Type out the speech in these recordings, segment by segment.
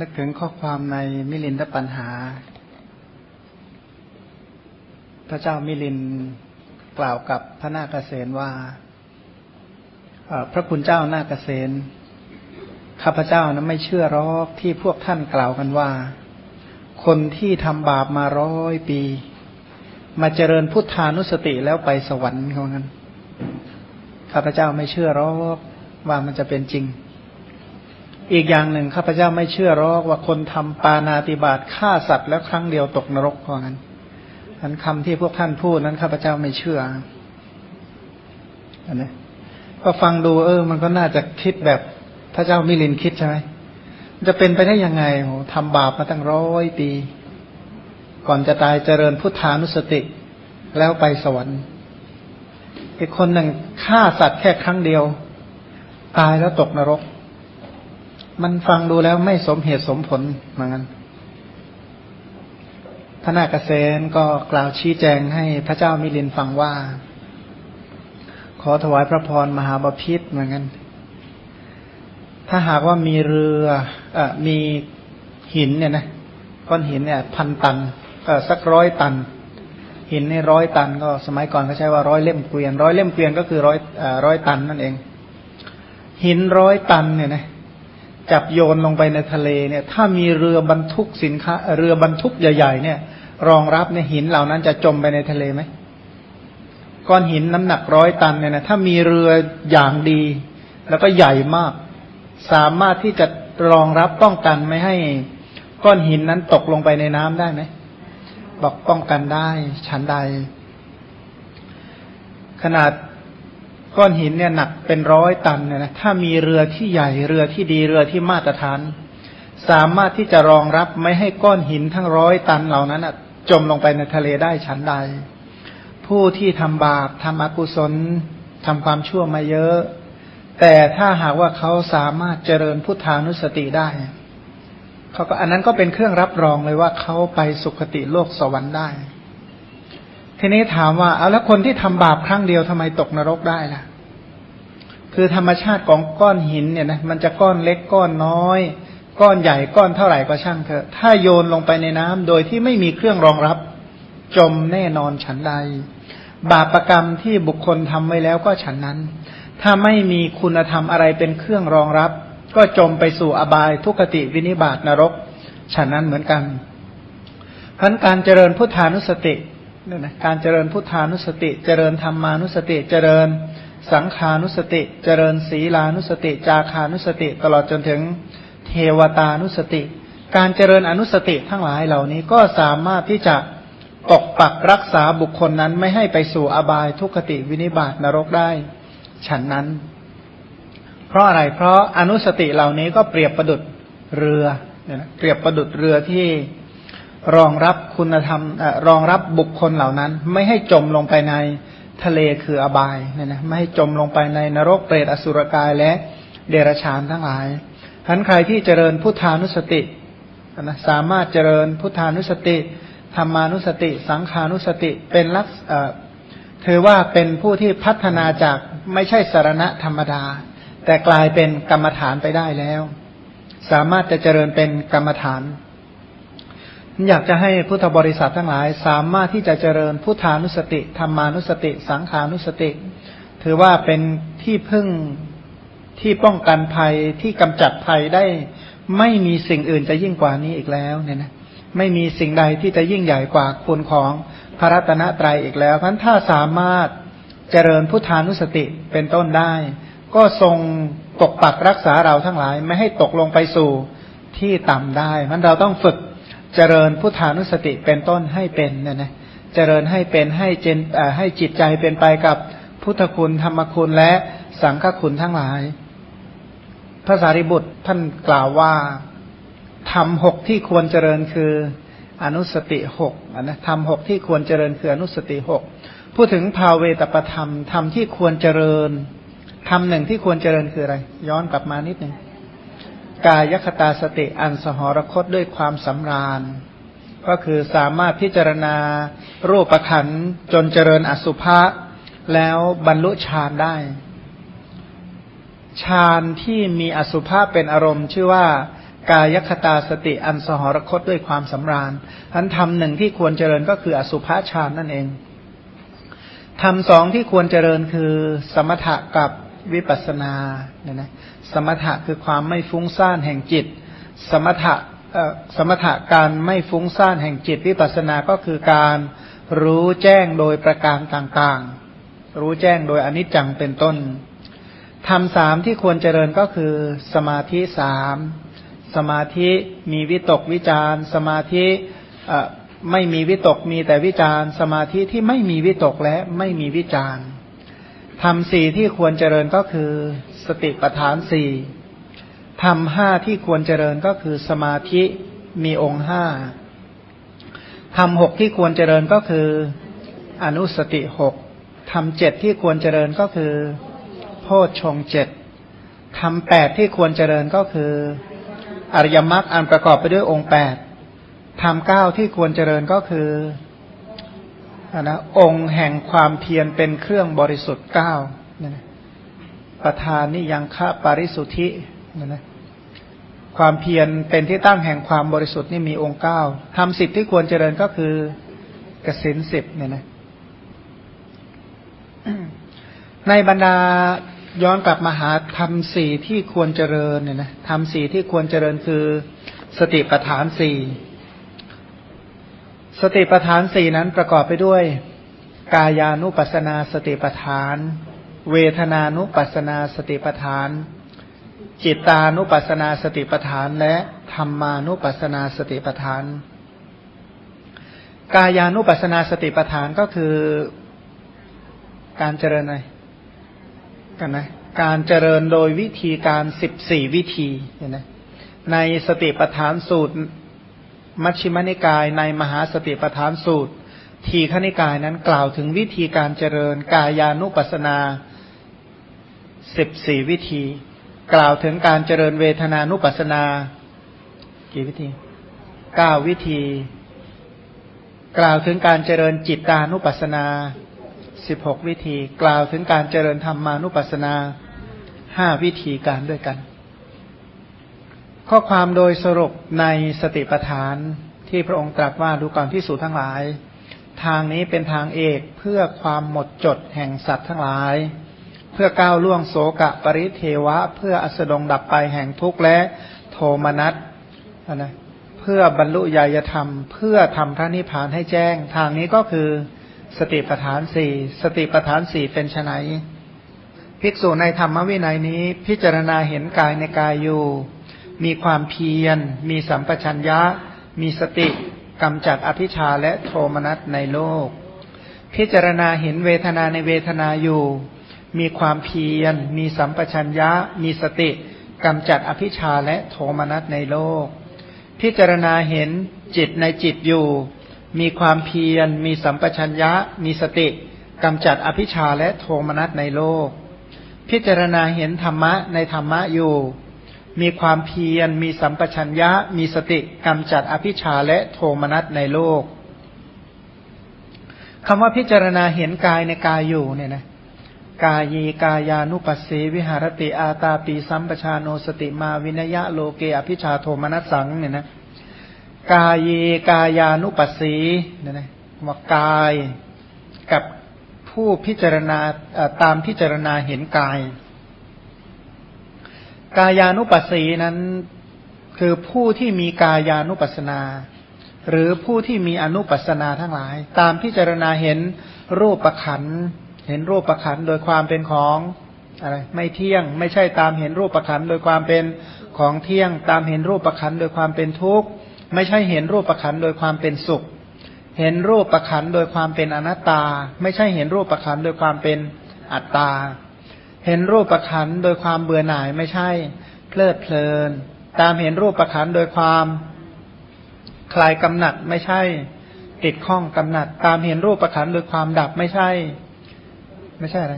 นึกถึงข้อความในมิลินทปัญหา พระเจ้ามิลินกล่าวกับพระนาคเษนว่าพระคุณเจ้านาคเษนข้าพเจ้านั้นไม่เชื่อรอกที่พวกท่านกล่าวกันว่า คนที่ทำบาปมาร้อยปี มาเจริญพุทธานุสติแล้วไปสวรรค์เขางั้นข้าพเจ้าไม่เชื่อรอกว่ามันจะเป็นจริง อีกอย่างหนึ่งข้าพเจ้าไม่เชื่อรอกว่าคนทำปานาติบาตฆ่าสัตว์แล้วครั้งเดียวตกนรกเพราะงั้นอันคำที่พวกท่านพูดนั้นข้าพเจ้าไม่เชื่ออันนี้ก็ฟังดูเออ มันก็น่าจะคิดแบบพระเจ้ามิลินคิดใช่ไหมจะเป็นไปได้ยังไงโหทำบาปมาตั้งร้อยปี ก่อนจะตายเจริญพุทธานุสติ แล้วไปสวรรค์อีกคนหนึ่งฆ่าสัตว์แค่ครั้งเดียว ตายแล้วตกนรก มันฟังดูแล้วไม่สมเหตุสมผลเหมือนกันพระนาคเษนก็กล่าวชี้แจงให้พระเจ้ามิลินฟังว่า ขอถวายพระพรมหาบพิษเหมือนกันถ้าหากว่ามีเรืออมีหินเนี่ยนะก้อนหินเนี่ย พันตันก็สักร้อยตัน หินในร้อยตัน ก็สมัยก่อนเขาใช้ว่าร้อยเล่มเกวียนร้อยเล่มเกวียนก็คือร้อยร้อยตันนั่นเอง หินร้อยตันเนี่ยนะ จับโยนลงไปในทะเลเนี่ย ถ้ามีเรือบรรทุกสินค้า เรือบรรทุกใหญ่ ๆ เนี่ย รองรับในหินเหล่านั้นจะจมไปในทะเลไหมก้อนหินน้ำหนักร้อยตันเนี่ยนะถ้ามีเรืออย่างดี แล้วก็ใหญ่มาก สามารถที่จะรองรับป้องกันไม่ให้ก้อนหินนั้นตกลงไปในน้ำได้ไหมบอกป้องกันได้ชั้นใด ขนาด ก้อนหินเนี่ยหนักเป็นร้อยตันเนี่ยนะถ้ามีเรือที่ใหญ่เรือที่ดีเรือที่มาตรฐาน สามารถที่จะรองรับไม่ให้ก้อนหินทั้งร้อยตันเหล่านั้นจมลงไปในทะเลได้ชั้นใด ผู้ที่ทำบาปทำอกุศลทำความชั่วมาเยอะ แต่ถ้าหากว่าเขาสามารถเจริญพุทธานุสติได้เขาก็อันนั้นก็เป็นเครื่องรับรองเลยว่าเขาไปสุคติโลกสวรรค์ได้ ทีนี้ถามว่าเอาแล้วคนที่ทำบาปครั้งเดียวทำไมตกนรกได้ล่ะ คือธรรมชาติของก้อนหินเนี่ยนะมันจะก้อนเล็กก้อนน้อย ก้อนใหญ่ก้อนเท่าไหร่ก็ช่างเถอะ ถ้าโยนลงไปในน้ำโดยที่ไม่มีเครื่องรองรับ จมแน่นอนฉันใด บาปรกรรมที่บุคคลทำไว้แล้วก็ฉันนั้น ถ้าไม่มีคุณธรรมอะไรเป็นเครื่องรองรับ ก็จมไปสู่อบายทุกติวินิบาตนรกฉะนั้นเหมือนกันเพันการเจริญพุทธานุสติ เนี่ยนะการเจริญพุทธานุสติ เจริญธรรมานุสติ เจริญสังขานุสติ เจริญศีลานุสติ จาคานุสติ ตลอดจนถึงเทวตานุสติ การเจริญอนุสติทั้งหลายเหล่านี้ก็สามารถที่จะปกปักรักษาบุคคลนั้นไม่ให้ไปสู่อบายทุกติวินิบาตนรกได้ ฉันนั้น เพราะอะไร เพราะอนุสติเหล่านี้ก็เปรียบประดุดเรือเนี่ยนะเปรียบประดุดเรือที่ รองรับคุณธรรมรองรับบุคคลเหล่านั้น ไม่ให้จมลงไปในทะเลคืออบายเนี่ยนะไม่ให้จมลงไปในนรกเปรตอสุรกายและเดรัจฉานทั้งหลายทันใครที่เจริญพุทธานุสตินะสามารถเจริญพุทธานุสติธรรมานุสติ สังขานุสติเป็นลักษถือว่าเป็นผู้ที่พัฒนาจากไม่ใช่สารณะธรรมดา แต่กลายเป็นกรรมฐานไปได้แล้ว สามารถจะเจริญเป็นกรรมฐาน อยากจะให้พุทธบริษัททั้งหลาย สามารถที่จะเจริญพุทธานุสติธรรมานุสติ สังขานุสติ ถือว่าเป็นที่พึ่งที่ป้องกันภัยที่กำจัดภัยได้ไม่มีสิ่งอื่นจะยิ่งกว่านี้อีกแล้วเนี่ยนะไม่มีสิ่งใดที่จะยิ่งใหญ่กว่าคุณของพระรัตนตรัยอีกแล้วเพราะถ้าสามารถเจริญพุทธานุสติเป็นต้นได้ ก็ทรงปกปักรักษาเราทั้งหลาย ไม่ให้ตกลงไปสู่ที่ต่ำได้มันเราต้องฝึก เจริญพุทธานุสติเป็นต้นให้เป็นเนี่ยนะเจริญให้เป็นให้เจนให้จิตใจเป็นไปกับพุทธคุณธรรมคุณและสังฆคุณทั้งหลายพระสารีบุตรท่านกล่าวว่าทำหกที่ควรเจริญคืออนุสติหกนะทำหกที่ควรเจริญคืออนุสติหกพูดถึงภาเวตประธรรมทำที่ควรเจริญทำหนึ่งที่ควรเจริญคืออะไร ย้อนกลับมานิดหนึ่ง กายคตาสติอันสหรคตด้วยความสำราญ ก็คือสามารถพิจารณารูปขันจนเจริญอสุภะแล้วบรรลุฌานได้ฌานที่มีอสุภะเป็นอารมณ์ ชื่อว่ากายคตาสติอันสหรคตด้วยความสำราญอันทำหนึ่งที่ควรเจริญก็คืออสุภาฌานนั่นเองทำสองที่ควรเจริญคือสมถะกับวิปัสสนาเนี่ยนะ สมถะคือความไม่ฟุ้งซ่านแห่งจิต สมถะสมถะการไม่ฟุ้งซ่านแห่งจิตวิปัสนาก็คือการรู้แจ้งโดยประการต่างๆ รู้แจ้งโดยอนิจจังเป็นต้นทำสามที่ควรเจริญก็คือ สมาธิสามสมาธิมีวิตกวิจารสมาธิไม่มีวิตกมีแต่วิจารสมาธิที่ไม่มีวิตกและไม่มีวิจาร ทำสี่ที่ควรเจริญก็คือ สติปัฏฐานสี่ทำห้าที่ควรเจริญก็คือสมาธิมีองค์ห้าทำหกที่ควรเจริญก็คือ อนุสติหกทำเจ็ดที่ควรเจริญก็คือ โพชฌงเจ็ดทำแปดที่ควรเจริญก็คือ อริยมรรคอันประกอบไปด้วยองค์แปดทำเก้าที่ควรเจริญก็คือ นะองค์แห่งความเพียรเป็นเครื่องบริสุทธิ์เก้าประธานนิยังฆะปาริสุทธินะนะความเพียรเป็นที่ตั้งแห่งความบริสุทธิ์นี่มีองค์เก้าทำสิบที่ควรเจริญก็คือกสินสิบเนี่ยนะในบรรดาย้อนกลับมาหาทำสี่ที่ควรเจริญเนี่ยนะทำสี่ที่ควรเจริญคือสติปัฏฐานสี่ สติปัฏฐานสี่นั้นประกอบไปด้วย กายานุปัสนาสติปัฏฐาน เวทนานุปัสนาสติปัฏฐาน จิตานุปัสนาสติปัฏฐาน และธรรมานุปัสนาสติปัฏฐาน กายานุปัสนาสติปัฏฐานก็คือการเจริญอะไรกันนะการเจริญโดยวิธีการสิบสี่วิธีเห็นไหมในสติปัฏฐานสูตร มัชฌิมนิกายในมหาสติปัฏฐานสูตร ทีฆนิกายนั้นกล่าวถึงวิธีการเจริญกายานุปัสนาสิบสี่วิธี กล่าวถึงการเจริญเวทนานุปัสนา กี่วิธีเก้าวิธี กล่าวถึงการเจริญจิตตานุปัสนาสิบหกวิธี กล่าวถึงการเจริญธรรมานุปัสนาห้าวิธีการด้วยกัน ข้อความโดยสรุปในสติปัฏฐานที่พระองค์ตรัสว่าดูก่อนที่สูทั้งหลาย ทางนี้เป็นทางเอกเพื่อความหมดจดแห่งสัตว์ทั้งหลาย เพื่อก้าวล่วงโสกะปริเทวะ เพื่ออสดงดับไปแห่งทุกข์และโทมนัสนะเพื่อบรรลุญาธรรม เพื่อทำพระนิพพานให้แจ้ง ทางนี้ก็คือสติปัฏฐานสี่สติปัฏฐานสี่เป็นไนภิกษุในธรรมวินัยนี้ พิจารณาเห็นกายในกายอยู่ มีความเพียร มีสัมปชัญญะ มีสติกำจัดอภิชาและโทมนัสในโลก พิจารณาเห็นเวทนาในเวทนาอยู่ มีความเพียร มีสัมปชัญญะ มีสติกำจัดอภิชาและโทมนัสในโลก พิจารณาเห็นจิตในจิตอยู่ มีความเพียร มีสัมปชัญญะ มีสติกำจัดอภิชาและโทมนัสในโลก พิจารณาเห็นธรรมะในธรรมะอยู่ มีความเพียร มีสัมปชัญญะ มีสติกำจัดอภิชาและโทมนัสในโลกคำว่าพิจารณาเห็นกายในกายอยู่เนี่ยนะกายีกายานุปัสสีวิหารติอาตาปีสัมปชาโนสติมาวินยะโลเกอภิชาโทมนัสสังเนี่ยนะกายีกายานุปัสสีเนี่ยนะว่ากายกับผู้พิจารณาตามพิจารณาเห็นกาย กายานุปัสสีนั้นคือผู้ที่มีกายานุปัสนา หรือผู้ที่มีอนุปัสนาทั้งหลาย ตามพิจารณาเห็นรูปประขันเห็นรูปประคันโดยความเป็นของอะไรไม่เที่ยง ไม่ใช่ตามเห็นรูปประคันโดยความเป็นของเที่ยง ตามเห็นรูปประคันโดยความเป็นทุกข์ไม่ใช่เห็นรูปประคันโดยความเป็นสุข เห็นรูปประคันโดยความเป็นอนัตตา ไม่ใช่เห็นรูปประคันโดยความเป็นอัตตา เห็นรูปประคันโดยความเบื่อหน่ายไม่ใช่ เพลิดเพลิน ตามเห็นรูปประคันโดยความคลายกำหนัดไม่ใช่ ติดข้องกำหนัด ตามเห็นรูปประคันโดยความดับไม่ใช่ ไม่ใช่อะไร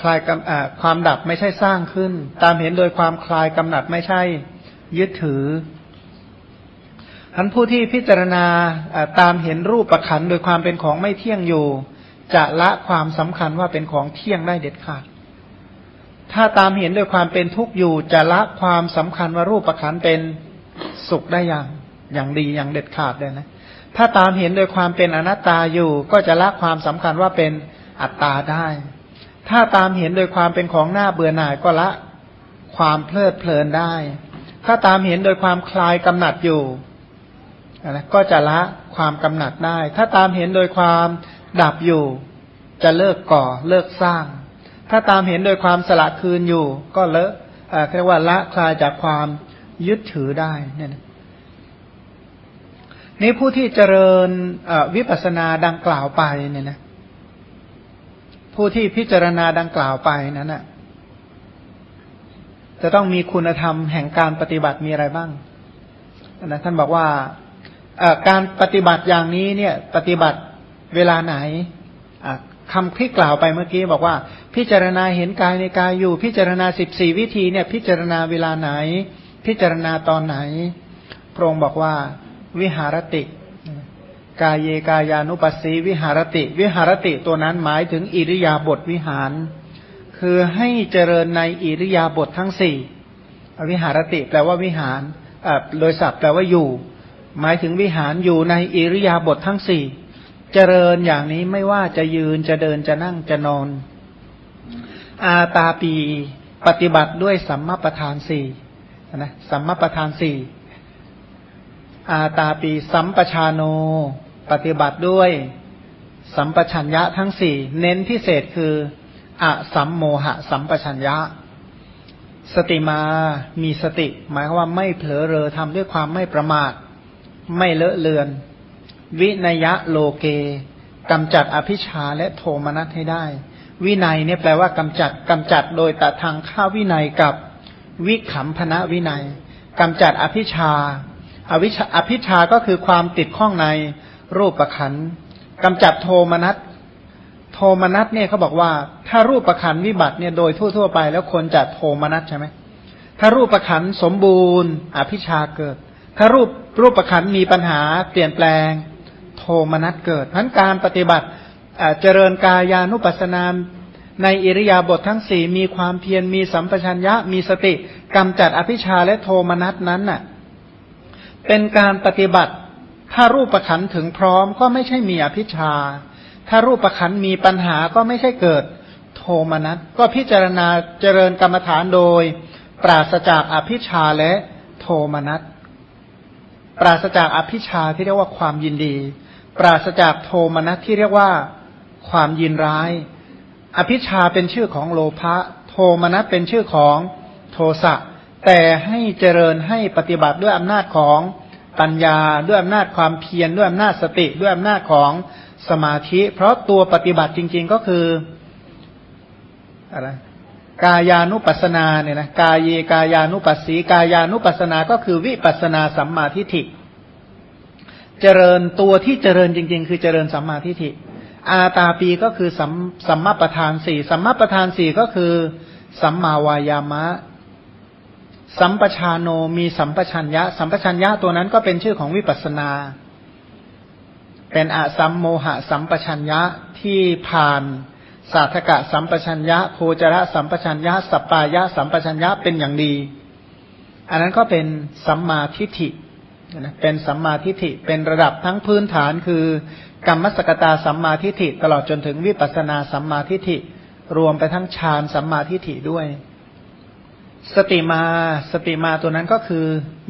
คลายกำความดับไม่ใช่สร้างขึ้น ตามเห็นโดยความคลายกำหนัดไม่ใช่ ยึดถือท่านผู้ที่พิจารณาตามเห็นรูปประคันโดยความเป็นของไม่เที่ยงอยู่ จะละความสำคัญว่าเป็นของเที่ยงได้เด็ดขาด ถ้าตามเห็นด้วยความเป็นทุกข์อยู่ จะละความสำคัญว่ารูปประคันเป็นสุขได้อย่างอย่างดีอย่างเด็ดขาดเลยนะ ถ้าตามเห็นโดยความเป็นอนัตตาอยู่ ก็จะละความสำคัญว่าเป็นอัตตาได้ ถ้าตามเห็นโดยความเป็นของหน้าเบื่อหน่ายก็ละความเพลิดเพลินได้ ถ้าตามเห็นโดยความคลายกำหนัดอยู่นะก็จะละความกำหนัดได้ ถ้าตามเห็นโดยความ ดับอยู่ จะเลิกก่อเลิกสร้าง ถ้าตามเห็นโดยความสละคืนอยู่ ก็เลอะเรียกว่าละคลายจากความยึดถือได้เนี่ยนี่ผู้ที่เจริญวิปัสสนาดังกล่าวไปเนี่ยนะผู้ที่พิจารณาดังกล่าวไปนั้นนะจะต้องมีคุณธรรมแห่งการปฏิบัติมีอะไรบ้างนะท่านบอกว่าการปฏิบัติอย่างนี้เนี่ย ปฏิบัติ เวลาไหนคำที่กล่าวไปเมื่อกี้บอกว่า พิจารณาเห็นกายในกายอยู่ พิจารณาสิบสี่วิธีเนี่ยพิจารณาเวลาไหน พิจารณาตอนไหน พระองค์บอกว่า วิหารติ กายเยกายานุปัสสีวิหารติ วิหารติตัวนั้นหมายถึงอิริยาบถวิหาร คือให้เจริญในอิริยาบถททั้งสี่วิหารติแปลว่าวิหารโดยศัพท์แปลว่าอยู่ หมายถึงวิหารอยู่ในอิริยาบถททั้งสี่ เจริญอย่างนี้ไม่ว่าจะยืนจะเดินจะนั่งจะนอน อาตาปีปฏิบัติด้วยสัมมาประธานสี่นะสัมมาประธานสี่อาตาปีสัมปชาโน ปฏิบัติด้วย สัมปชัญญะทั้งสี่เน้นพิเศษคืออะสัมโมหะ สัมปชัญญะ สติมามีสติ หมายความว่าไม่เผลอเรอทำด้วยความไม่ประมาท ไม่เลอะเลือน วินยะโลเกกำจัดอภิชาและโทมนัสให้ได้ วินัยเนี่ยแปลว่ากำจัดกำจัดโดยตัดทางข้าวินัยกับวิขำพนะวินัยกำจัดอภิชาอวิชอภิชาก็คือความติดข้องในรูปประคันกำจัดโทมนัสโทมนัสเนี่ยเขาบอกว่า ถ้ารูปประคันวิบัติเนี่ยโดยทั่วๆไป แล้วคนจะโทมนัสใช่ไหมถ้ารูปประคันสมบูรณ์ อภิชาเกิด ถ้ารูปรูปประคันมีปัญหาเปลี่ยนแปลง มนัสเกิดทั้นการปฏิบัติเจริญกายานุปัสสนาในอิริยาบถททั้งสี่มีความเพียรมีสัมปชัญญะ มีสติกำจัดอภิชาและโทมนัสนั้นน่ะเป็นการปฏิบัติถ้ารูปประคันถึงพร้อมก็ไม่ใช่มีอภิชา ถ้ารูปประคันมีปัญหาก็ไม่ใช่เกิดโทมนัสก็พิจารณาเจริญกรรมฐานโดย ปราศจากอภิชาและโทมนัสปราศจากอภิชาที่เรียกว่าความยินดี ปราศจากโทมนัสที่เรียกว่าความยินร้าย อภิชาเป็นชื่อของโลภะโทมนัสเป็นชื่อของโทสะแต่ให้เจริญให้ปฏิบัติด้วยอำนาจของปัญญาด้วยอำนาจความเพียรด้วยอำนาจสติด้วยอำนาจของสมาธิ เพราะตัวปฏิบัติจริง ๆก็คืออะไรกายานุปัสนาเนี่ยนะกายเยกายานุปัสสีกายานุปัสนาก็คือวิปัสนาสัมมาทิฏฐิ เจริญตัวที่เจริญจริง ๆ คือเจริญสัมมาทิฏฐิ อาตาปีก็คือสัมสัมมาประธานสี่สัมมาประธานสี่ก็คือ สัมมาวายามะ สัมปชาโนมีสัมปชัญญะ สัมปชัญญะตัวนั้นก็เป็นชื่อของวิปัสนา เป็นอสัมโมหะสัมปชัญญะที่ผ่านสาธกะสัมปชัญญะโคจระสัมปชัญญะสัปปายะสัมปชัญญะเป็นอย่างดี อันนั้นก็เป็นสัมมาทิฏฐิ เป็นสัมมาทิฏฐิเป็นระดับทั้งพื้นฐานคือกรรมสกตาสัมมาทิฏฐิตลอดจนถึงวิปัสนาสัมมาทิฏฐิรวมไปทั้งฌานสัมมาทิฏฐิด้วย สติมาสติมาตัวนั้นก็คือ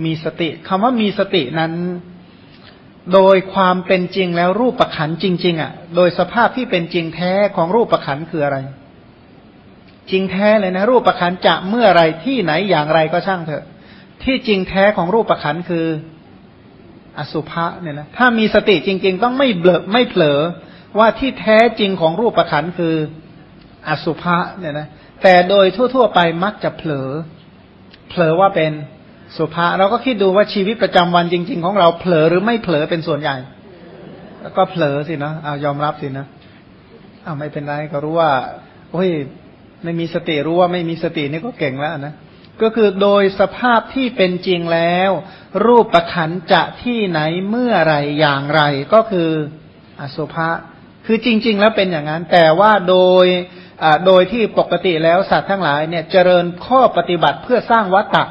มีสติคำว่ามีสตินั้น โดยความเป็นจริงแล้วรูปประขันจริง ๆอะ โดยสภาพที่เป็นจริงแท้ของรูปประขันคืออะไร จริงแท้เลยนะ รูปประขันจะเมื่อไรที่ไหนอย่างไรก็ช่างเถอะ ที่จริงแท้ของรูปประขันคือ อสุภะเนี่ยนะถ้ามีสติจริง ๆ ต้องไม่เบลอไม่เผลอว่าที่แท้จริงของรูปประขันคืออสุภะเนี่ยนะแต่โดยทั่ว ๆ ไปมักจะเผลอ เผลอว่าเป็นสุภาเราก็คิดดูว่าชีวิตประจำวันจริง ๆ ของเราเผลอหรือไม่เผลอเป็นส่วนใหญ่ แล้วก็เผลอสินะเอายอมรับสินะเอาไม่เป็นไรก็รู้ว่าโอ้ยไม่มีสติรู้ว่าไม่มีสตินี่ก็เก่งแล้วนะ ก็คือโดยสภาพที่เป็นจริงแล้ว รูปประขันจะที่ไหนเมื่อไรอย่างไร ก็คืออสุภะคือจริง ๆ แล้วเป็นอย่างนั้น แต่ว่าโดยโดยที่ปกติแล้วสัตว์ทั้งหลายเนี่ยเจริญข้อปฏิบัติเพื่อสร้างวัตตะ